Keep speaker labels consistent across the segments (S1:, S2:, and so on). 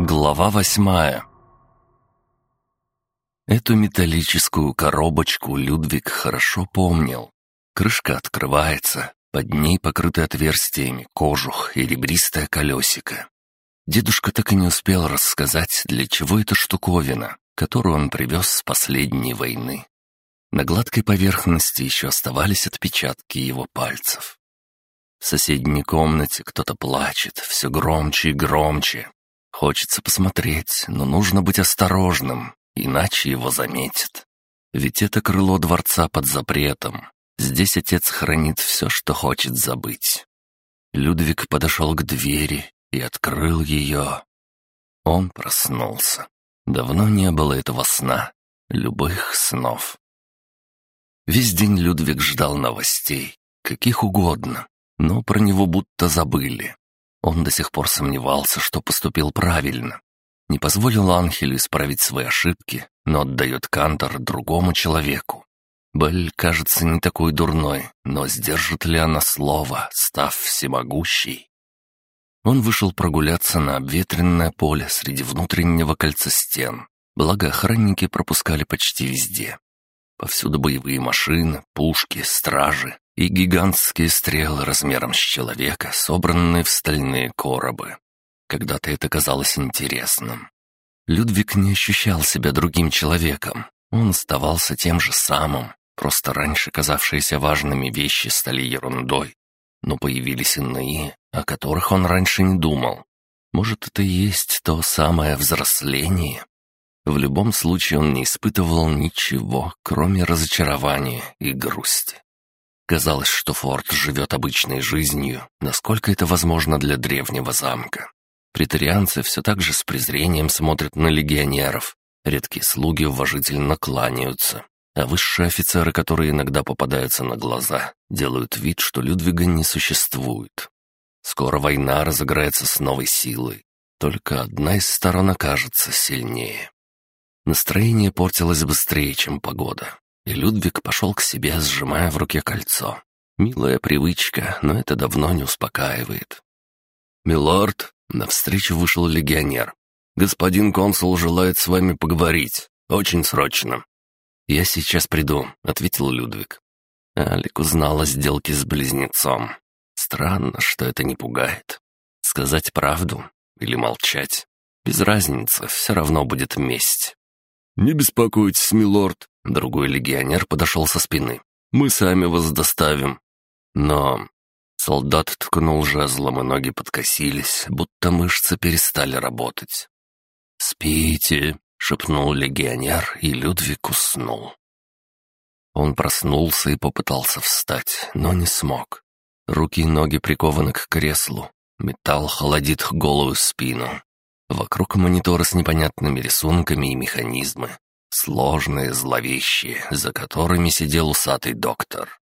S1: Глава восьмая Эту металлическую коробочку Людвиг хорошо помнил. Крышка открывается, под ней покрыты отверстиями кожух и ребристое колесико. Дедушка так и не успел рассказать, для чего эта штуковина, которую он привез с последней войны. На гладкой поверхности еще оставались отпечатки его пальцев. В соседней комнате кто-то плачет, все громче и громче. Хочется посмотреть, но нужно быть осторожным, иначе его заметят. Ведь это крыло дворца под запретом. Здесь отец хранит все, что хочет забыть. Людвиг подошел к двери и открыл ее. Он проснулся. Давно не было этого сна, любых снов. Весь день Людвиг ждал новостей, каких угодно, но про него будто забыли. Он до сих пор сомневался, что поступил правильно. Не позволил Анхелю исправить свои ошибки, но отдает Кантор другому человеку. Белль кажется не такой дурной, но сдержит ли она слово, став всемогущей? Он вышел прогуляться на обветренное поле среди внутреннего кольца стен, благо охранники пропускали почти везде. Повсюду боевые машины, пушки, стражи и гигантские стрелы размером с человека, собранные в стальные коробы. Когда-то это казалось интересным. Людвиг не ощущал себя другим человеком. Он оставался тем же самым, просто раньше казавшиеся важными вещи стали ерундой. Но появились иные, о которых он раньше не думал. Может, это и есть то самое взросление? В любом случае он не испытывал ничего, кроме разочарования и грусти. Казалось, что Форд живет обычной жизнью, насколько это возможно для древнего замка. Притарианцы все так же с презрением смотрят на легионеров, редкие слуги уважительно кланяются, а высшие офицеры, которые иногда попадаются на глаза, делают вид, что Людвига не существует. Скоро война разыграется с новой силой, только одна из сторон окажется сильнее. Настроение портилось быстрее, чем погода и Людвиг пошел к себе, сжимая в руке кольцо. Милая привычка, но это давно не успокаивает. «Милорд!» — навстречу вышел легионер. «Господин консул желает с вами поговорить. Очень срочно». «Я сейчас приду», — ответил Людвиг. Алик узнал о сделке с близнецом. Странно, что это не пугает. Сказать правду или молчать? Без разницы, все равно будет месть. «Не беспокойтесь, милорд», Другой легионер подошел со спины. «Мы сами вас доставим». Но... Солдат ткнул жезлом, и ноги подкосились, будто мышцы перестали работать. «Спите», — шепнул легионер, и Людвиг уснул. Он проснулся и попытался встать, но не смог. Руки и ноги прикованы к креслу. Металл холодит голую спину. Вокруг монитора с непонятными рисунками и механизмы. Сложные, зловещие, за которыми сидел усатый доктор.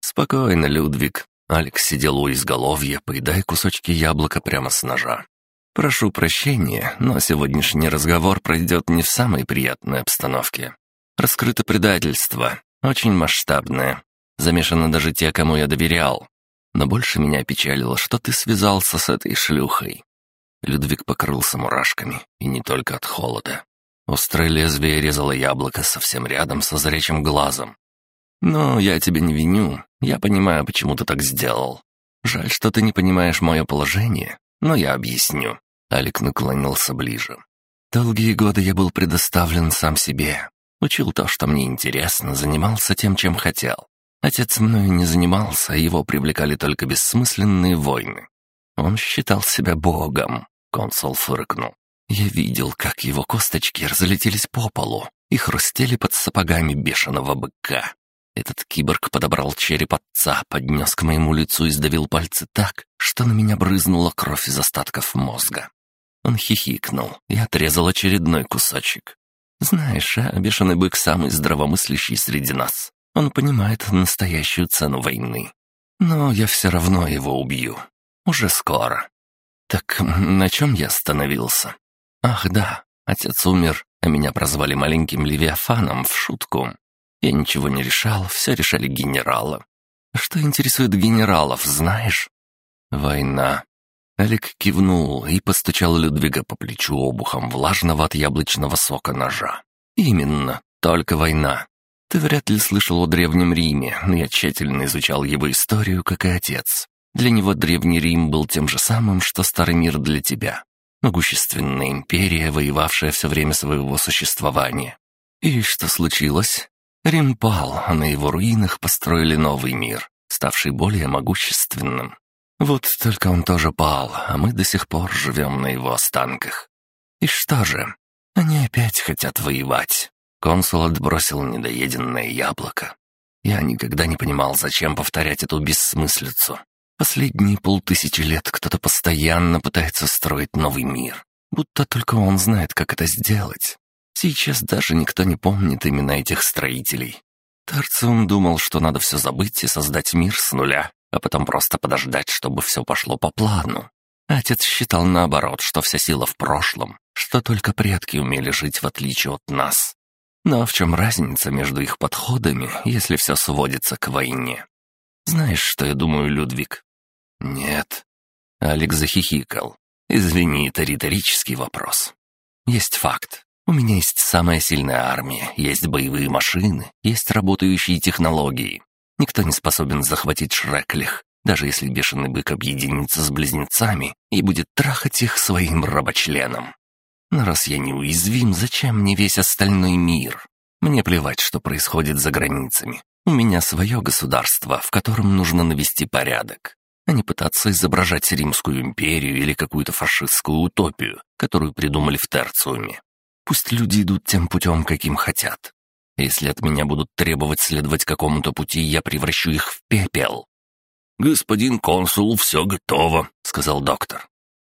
S1: «Спокойно, Людвиг». Алекс сидел у изголовья, поедая кусочки яблока прямо с ножа. «Прошу прощения, но сегодняшний разговор пройдет не в самой приятной обстановке. Раскрыто предательство, очень масштабное. Замешаны даже те, кому я доверял. Но больше меня печалило, что ты связался с этой шлюхой». Людвиг покрылся мурашками, и не только от холода. Острое лезвие резало яблоко совсем рядом со зрячим глазом. «Но я тебя не виню. Я понимаю, почему ты так сделал. Жаль, что ты не понимаешь мое положение, но я объясню». Алик наклонился ближе. «Долгие годы я был предоставлен сам себе. Учил то, что мне интересно, занимался тем, чем хотел. Отец мною не занимался, а его привлекали только бессмысленные войны. Он считал себя богом», — консул фыркнул. Я видел, как его косточки разлетелись по полу и хрустели под сапогами бешеного быка. Этот киборг подобрал череп отца, поднес к моему лицу и сдавил пальцы так, что на меня брызнула кровь из остатков мозга. Он хихикнул и отрезал очередной кусочек. «Знаешь, а бешеный бык самый здравомыслящий среди нас. Он понимает настоящую цену войны. Но я все равно его убью. Уже скоро. Так на чем я остановился? Ах да, отец умер, а меня прозвали маленьким Левиафаном в шутку. Я ничего не решал, все решали генералы. Что интересует генералов, знаешь? Война. Алик кивнул и постучал Людвига по плечу обухом влажного от яблочного сока ножа. «Именно, только война. Ты вряд ли слышал о Древнем Риме, но я тщательно изучал его историю, как и отец. Для него Древний Рим был тем же самым, что Старый мир для тебя. Могущественная империя, воевавшая все время своего существования. И что случилось? Рим пал, а на его руинах построили новый мир, ставший более могущественным. Вот только он тоже пал, а мы до сих пор живем на его останках. И что же? Они опять хотят воевать. Консул отбросил недоеденное яблоко. Я никогда не понимал, зачем повторять эту бессмыслицу. Последние полтысячи лет кто-то постоянно пытается строить новый мир, будто только он знает, как это сделать. Сейчас даже никто не помнит имена этих строителей. Тарциум думал, что надо все забыть и создать мир с нуля, а потом просто подождать, чтобы все пошло по плану. Отец считал наоборот, что вся сила в прошлом, что только предки умели жить в отличие от нас. Но в чем разница между их подходами, если все сводится к войне? Знаешь, что я думаю, Людвиг? Нет. Алекс захихикал. Извини, это риторический вопрос. Есть факт. У меня есть самая сильная армия, есть боевые машины, есть работающие технологии. Никто не способен захватить Шреклих, даже если бешеный бык объединится с близнецами и будет трахать их своим рабочленом. Но раз я неуязвим, зачем мне весь остальной мир? Мне плевать, что происходит за границами. У меня свое государство, в котором нужно навести порядок, а не пытаться изображать Римскую империю или какую-то фашистскую утопию, которую придумали в Терциуме. Пусть люди идут тем путем, каким хотят. Если от меня будут требовать следовать какому-то пути, я превращу их в пепел». «Господин консул, все готово», — сказал доктор.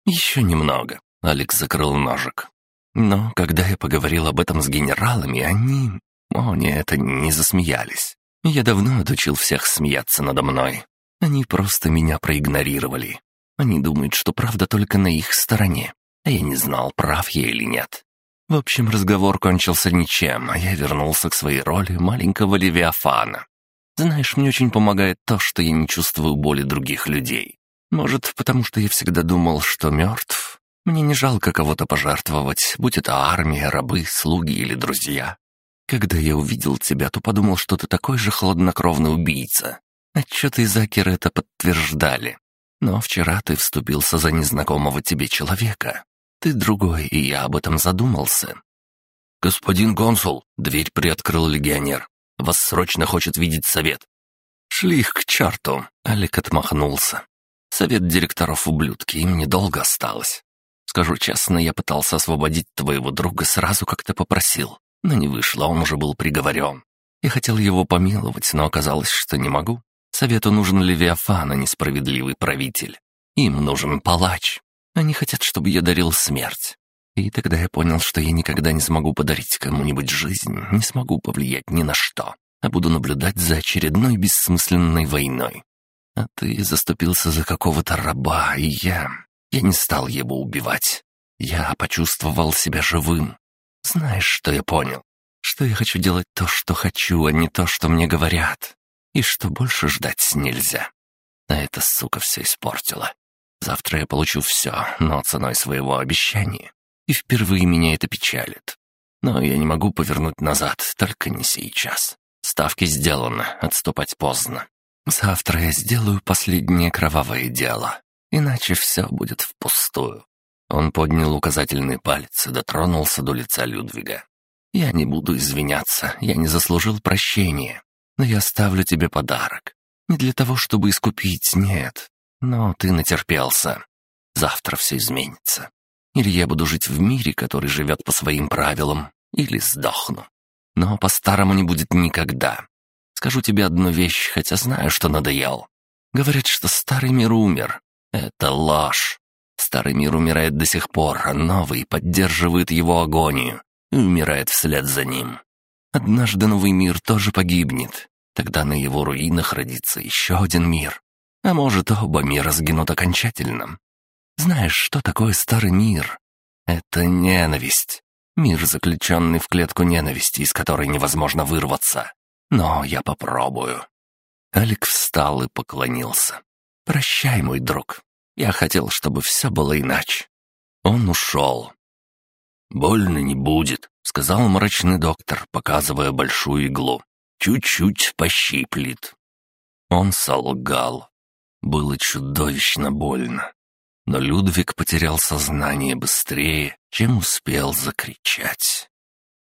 S1: «Еще немного», — Алекс закрыл ножик. Но когда я поговорил об этом с генералами, они... О, нет, они не засмеялись. Я давно отучил всех смеяться надо мной. Они просто меня проигнорировали. Они думают, что правда только на их стороне. А я не знал, прав я или нет. В общем, разговор кончился ничем, а я вернулся к своей роли маленького Левиафана. Знаешь, мне очень помогает то, что я не чувствую боли других людей. Может, потому что я всегда думал, что мертв. Мне не жалко кого-то пожертвовать, будь это армия, рабы, слуги или друзья. Когда я увидел тебя, то подумал, что ты такой же хладнокровный убийца. Отчеты Закера это подтверждали. Но вчера ты вступился за незнакомого тебе человека. Ты другой, и я об этом задумался». «Господин консул», — дверь приоткрыл легионер. «Вас срочно хочет видеть совет». «Шли их к черту», — Алик отмахнулся. «Совет директоров ублюдки, им недолго осталось. Скажу честно, я пытался освободить твоего друга сразу, как ты попросил, но не вышло, он уже был приговорен. Я хотел его помиловать, но оказалось, что не могу. Совету нужен Левиафан, а не справедливый правитель. Им нужен палач. Они хотят, чтобы я дарил смерть. И тогда я понял, что я никогда не смогу подарить кому-нибудь жизнь, не смогу повлиять ни на что, а буду наблюдать за очередной бессмысленной войной. А ты заступился за какого-то раба, и я... Я не стал его убивать. Я почувствовал себя живым. Знаешь, что я понял? Что я хочу делать то, что хочу, а не то, что мне говорят. И что больше ждать нельзя. А эта сука все испортила. Завтра я получу все, но ценой своего обещания. И впервые меня это печалит. Но я не могу повернуть назад, только не сейчас. Ставки сделаны, отступать поздно. Завтра я сделаю последнее кровавое дело, иначе все будет впустую. Он поднял указательный палец и дотронулся до лица Людвига. «Я не буду извиняться, я не заслужил прощения, но я оставлю тебе подарок. Не для того, чтобы искупить, нет. Но ты натерпелся. Завтра все изменится. Или я буду жить в мире, который живет по своим правилам, или сдохну. Но по-старому не будет никогда. Скажу тебе одну вещь, хотя знаю, что надоел. Говорят, что старый мир умер. Это ложь. Старый мир умирает до сих пор, а новый поддерживает его агонию и умирает вслед за ним. Однажды новый мир тоже погибнет. Тогда на его руинах родится еще один мир, а может, оба мира сгинут окончательно. Знаешь, что такое старый мир? Это ненависть. Мир, заключенный в клетку ненависти, из которой невозможно вырваться. Но я попробую». Алик встал и поклонился. «Прощай, мой друг. Я хотел, чтобы все было иначе. Он ушел. «Больно не будет», — сказал мрачный доктор, показывая большую иглу. «Чуть-чуть пощиплет». Он солгал. Было чудовищно больно. Но Людвиг потерял сознание быстрее, чем успел закричать.